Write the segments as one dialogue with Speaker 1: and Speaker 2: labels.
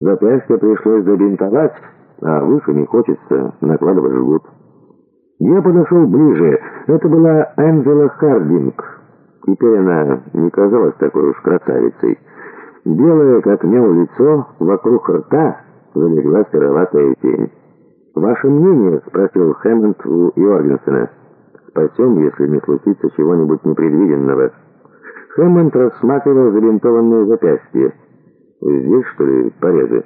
Speaker 1: Запястье пришлось забинтовать, а выше не хочется накладывать жгут. Я подошел ближе. Это была Энджела Хардинг. Теперь она не казалась такой уж красавицей. Белое, как мел лицо, вокруг рта залегла сероватая тень. «Ваше мнение?» — спросил Хэммонд у Йоргенсена. «Спасем, если не случится чего-нибудь непредвиденного». Хэммонд рассматривал забинтованные запястья. «Здесь, что ли, порезы?»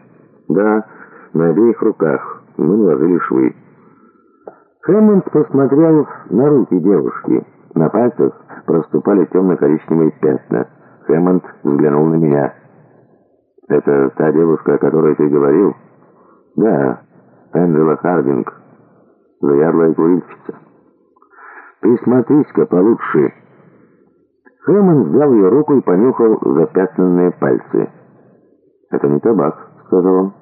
Speaker 1: «Да, на обеих руках. Мы наложили швы». Хэммонд посмотрел на руки девушки. На пальцах проступали темно-коричневые пятна. Хэммонд взглянул на меня. «Это та девушка, о которой ты говорил?» «Да, Энджела Хардинг, заядлая курильщица». «Присмотрись-ка получше». Хэммонд взял ее руку и понюхал запятнанные пальцы. «Это не табак», — сказал он.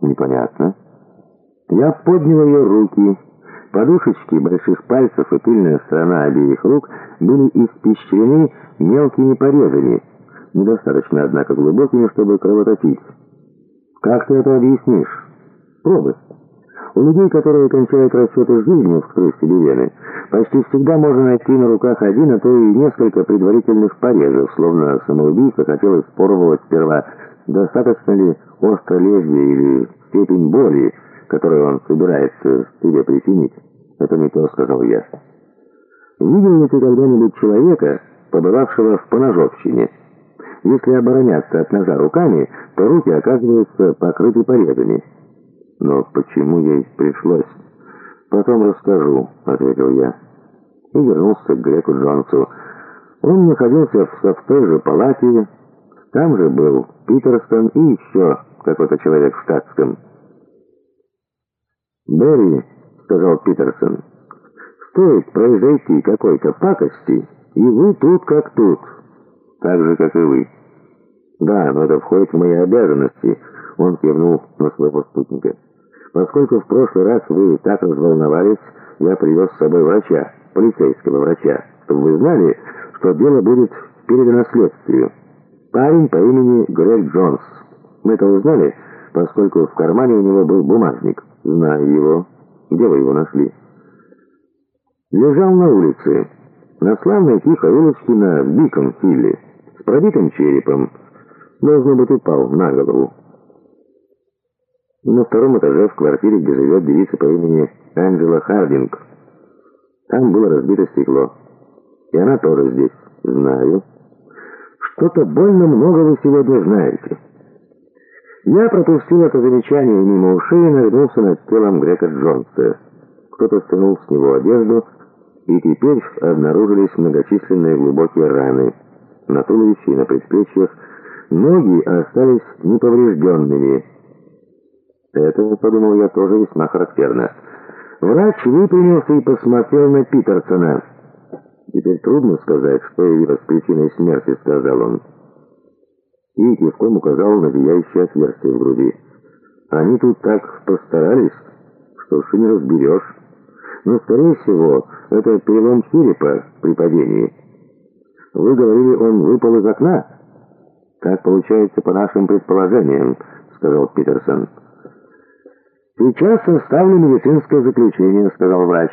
Speaker 1: «Непонятно». Я поднял ее руки. Подушечки больших пальцев и тыльная сторона обеих рук были испещрены мелкими порезами, недостаточно, однако, глубокими, чтобы кровоточить. «Как ты это объяснишь?» «Пробы». У людей, которые кончают расчеты жизнью, вскрыв себе вены, почти всегда можно найти на руках один, а то и несколько предварительных порезов, словно самоубийца хотел испробовать сперва, достаточно ли остро лезвие или степень боли, которую он собирается себе причинить. «Это не то», — сказал я. «Видел ли ты когда-нибудь человека, побывавшего в поножовщине? Если обороняться от ножа руками, то руки оказываются покрыты порезами». «Но почему ей пришлось?» «Потом расскажу», — ответил я. И вернулся к Греку Джонсу. Он находился в, в той же палате, там же был Питерсон и еще какой-то человек в штатском. «Берри», — сказал Питерсон, — «стоит произойти какой-то пакости, и вы тут как тут, так же, как и вы». «Да, но это входит в мои обязанности», — он кивнул на своего спутника. Поскольку в прошлый раз вы так разволновались, я привез с собой врача, полицейского врача, чтобы вы знали, что дело будет передано следствию. Парень по имени Грег Джонс. Мы это узнали, поскольку в кармане у него был бумажник. Знаю его. Где вы его нашли? Лежал на улице, на славной тихой улочке на Бикон-Хилле, с пробитым черепом. Должно быть, упал на голову. На втором этаже в квартире, где живет девица по имени Анджела Хардинг. Там было разбито стекло. И она тоже здесь. Знаю. Что-то больно много вы сегодня знаете. Я пропустил это замечание мимо ушей и нагнулся над телом Грека Джонса. Кто-то стянул с него одежду, и теперь обнаружились многочисленные глубокие раны. На туловище и на предплечьях ноги остались неповрежденными, это, подумал я, тоже весьма характерно. Врач выпрямился и посмотрел на Питерсона. «Теперь трудно сказать, что явилось причиной смерти», — сказал он. И кивком указал на зияющее отверстие в груди. «Они тут так постарались, что уж и не разберешь. Но, скорее всего, это перелом черепа при падении. Вы говорили, он выпал из окна?» «Так получается по нашим предположениям», — сказал Питерсон. «Сейчас составлю медицинское заключение», — сказал врач.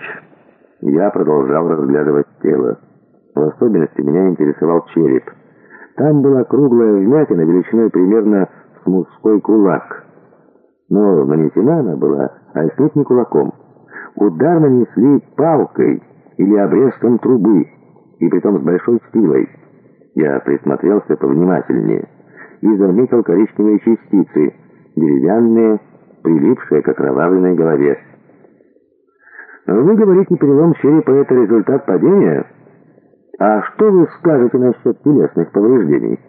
Speaker 1: Я продолжал разглядывать тело. В особенности меня интересовал череп. Там была круглая вмятина величиной примерно с мужской кулак. Но нанесена она была отнюдь не кулаком. Удар нанесли палкой или обрезком трубы, и притом с большой силой. Я присмотрелся повнимательнее и заметил коричневые частицы, деревянные, прилипшая к окровавленной голове. «Вы говорите, перелом черепа — это результат падения? А что вы скажете насчет телесных повреждений?»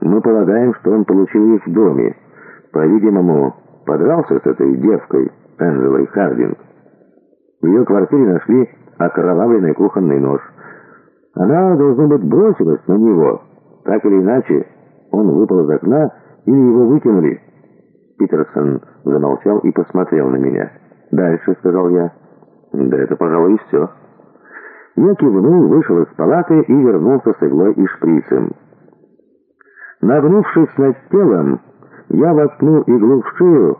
Speaker 1: «Мы полагаем, что он получил их в доме. По-видимому, подрался с этой девкой, Энджелой Хардинг. В ее квартире нашли окровавленный кухонный нож. Она, должно быть, бросилась на него. Так или иначе, он выпал из окна или его выкинули». Питерсон замолчал и посмотрел на меня. «Дальше», — сказал я. «Да это, пожалуй, и все». Я кивнул, вышел из палаты и вернулся с иглой и шприцем. Нагнувшись над телом, я воткну иглу в шею